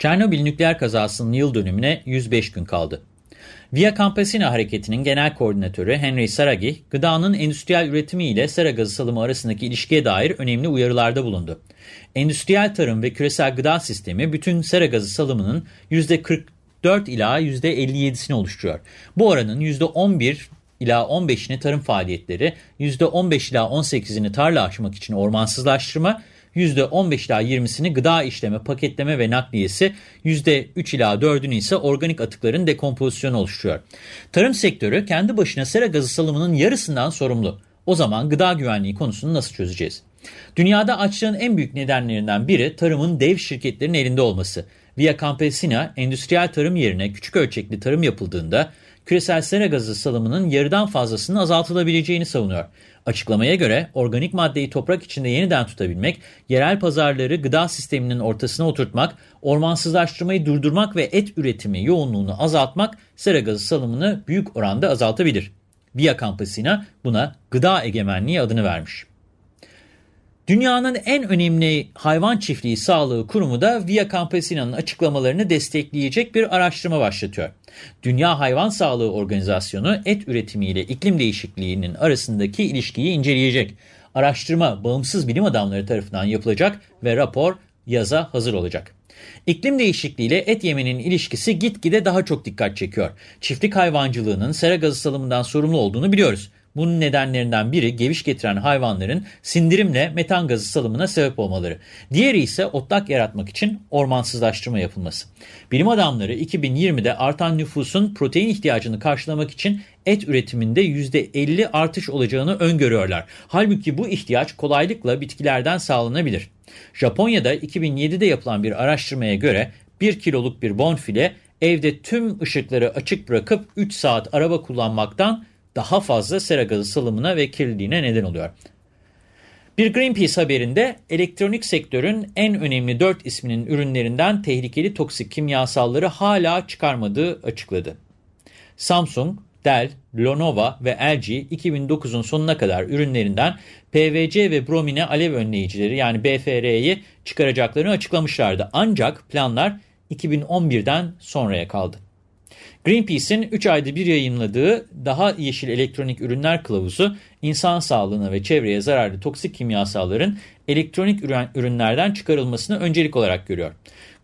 Çernobil nükleer kazasının yıl dönümüne 105 gün kaldı. Via Campesina hareketinin genel koordinatörü Henry Saragi, gıdanın endüstriyel üretimi ile sera gazı salımı arasındaki ilişkiye dair önemli uyarılarda bulundu. Endüstriyel tarım ve küresel gıda sistemi bütün sera gazı salımının %44 ila %57'sini oluşturuyor. Bu oranın %11 ila 15'ini tarım faaliyetleri, %15 ila 18'ini tarla açmak için ormansızlaştırma, %15 ila 20'sini gıda işleme, paketleme ve nakliyesi, %3 ila 4'ünü ise organik atıkların dekompozisyonu oluşturuyor. Tarım sektörü kendi başına sera gazı salımının yarısından sorumlu. O zaman gıda güvenliği konusunu nasıl çözeceğiz? Dünyada açlığın en büyük nedenlerinden biri tarımın dev şirketlerin elinde olması. Via Campesina, endüstriyel tarım yerine küçük ölçekli tarım yapıldığında küresel sera gazı salımının yarıdan fazlasının azaltılabileceğini savunuyor. Açıklamaya göre organik maddeyi toprak içinde yeniden tutabilmek, yerel pazarları gıda sisteminin ortasına oturtmak, ormansızlaştırmayı durdurmak ve et üretimi yoğunluğunu azaltmak sera gazı salımını büyük oranda azaltabilir. Via Campesina buna gıda egemenliği adını vermiş. Dünyanın en önemli hayvan çiftliği sağlığı kurumu da Via Campesina'nın açıklamalarını destekleyecek bir araştırma başlatıyor. Dünya Hayvan Sağlığı Organizasyonu et üretimiyle iklim değişikliğinin arasındaki ilişkiyi inceleyecek. Araştırma bağımsız bilim adamları tarafından yapılacak ve rapor yaza hazır olacak. İklim değişikliğiyle et yemenin ilişkisi gitgide daha çok dikkat çekiyor. Çiftlik hayvancılığının sera gazı salımından sorumlu olduğunu biliyoruz. Bunun nedenlerinden biri geviş getiren hayvanların sindirimle metan gazı salımına sebep olmaları. Diğeri ise otlak yaratmak için ormansızlaştırma yapılması. Bilim adamları 2020'de artan nüfusun protein ihtiyacını karşılamak için et üretiminde %50 artış olacağını öngörüyorlar. Halbuki bu ihtiyaç kolaylıkla bitkilerden sağlanabilir. Japonya'da 2007'de yapılan bir araştırmaya göre 1 kiloluk bir bonfile evde tüm ışıkları açık bırakıp 3 saat araba kullanmaktan daha fazla sera gazı salımına ve kirliliğine neden oluyor. Bir Greenpeace haberinde elektronik sektörün en önemli 4 isminin ürünlerinden tehlikeli toksik kimyasalları hala çıkarmadığı açıkladı. Samsung, Dell, Lenovo ve LG 2009'un sonuna kadar ürünlerinden PVC ve bromine alev önleyicileri yani BFR'yi çıkaracaklarını açıklamışlardı. Ancak planlar 2011'den sonraya kaldı. Greenpeace'in 3 ayda bir yayınladığı Daha Yeşil Elektronik Ürünler Kılavuzu, insan sağlığına ve çevreye zararlı toksik kimyasalların elektronik ürünlerden çıkarılmasını öncelik olarak görüyor.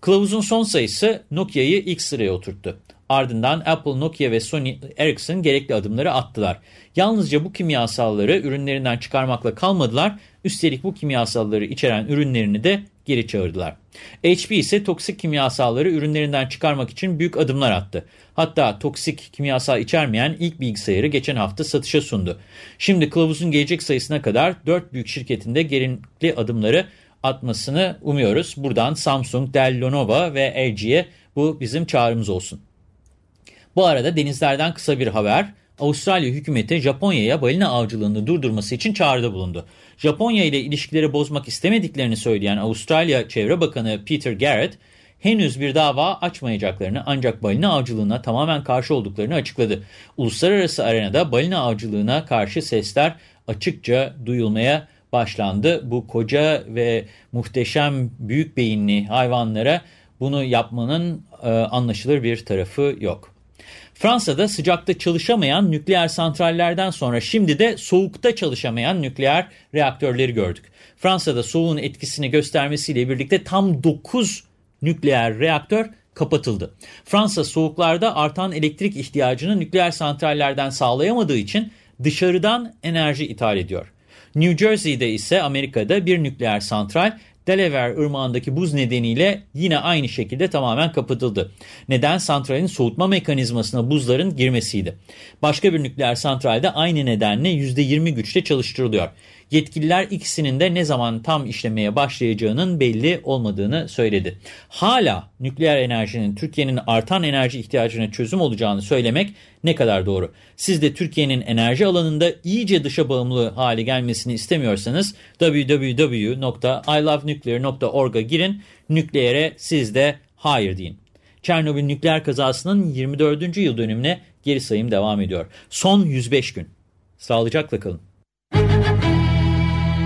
Kılavuzun son sayısı Nokia'yı ilk sıraya oturttu. Ardından Apple, Nokia ve Sony Ericsson gerekli adımları attılar. Yalnızca bu kimyasalları ürünlerinden çıkarmakla kalmadılar, üstelik bu kimyasalları içeren ürünlerini de geri çağırdılar. HP ise toksik kimyasalları ürünlerinden çıkarmak için büyük adımlar attı. Hatta toksik kimyasal içermeyen ilk bilgisayarı geçen hafta satışa sundu. Şimdi kılavuzun gelecek sayısına kadar 4 büyük şirketinde gerekli adımları atmasını umuyoruz. Buradan Samsung, Dell, Lenovo ve LG'ye bu bizim çağrımız olsun. Bu arada denizlerden kısa bir haber. Avustralya hükümeti Japonya'ya balina avcılığını durdurması için çağrıda bulundu. Japonya ile ilişkileri bozmak istemediklerini söyleyen Avustralya Çevre Bakanı Peter Garrett, henüz bir dava açmayacaklarını ancak balina avcılığına tamamen karşı olduklarını açıkladı. Uluslararası arenada balina avcılığına karşı sesler açıkça duyulmaya başlandı. Bu koca ve muhteşem büyük beyinli hayvanlara bunu yapmanın e, anlaşılır bir tarafı yok. Fransa'da sıcakta çalışamayan nükleer santrallerden sonra şimdi de soğukta çalışamayan nükleer reaktörleri gördük. Fransa'da soğuğun etkisini göstermesiyle birlikte tam 9 nükleer reaktör kapatıldı. Fransa soğuklarda artan elektrik ihtiyacını nükleer santrallerden sağlayamadığı için dışarıdan enerji ithal ediyor. New Jersey'de ise Amerika'da bir nükleer santral Delaware ırmağındaki buz nedeniyle yine aynı şekilde tamamen kapatıldı. Neden? Santralin soğutma mekanizmasına buzların girmesiydi. Başka bir nükleer santralde aynı nedenle %20 güçte çalıştırılıyor. Yetkililer ikisinin de ne zaman tam işlemeye başlayacağının belli olmadığını söyledi. Hala nükleer enerjinin Türkiye'nin artan enerji ihtiyacına çözüm olacağını söylemek ne kadar doğru? Siz de Türkiye'nin enerji alanında iyice dışa bağımlı hale gelmesini istemiyorsanız www.ilovenuclear.org'a girin, nükleere siz de hayır deyin. Çernobil nükleer kazasının 24. yıl dönümüne geri sayım devam ediyor. Son 105 gün. Sağlıcakla kalın.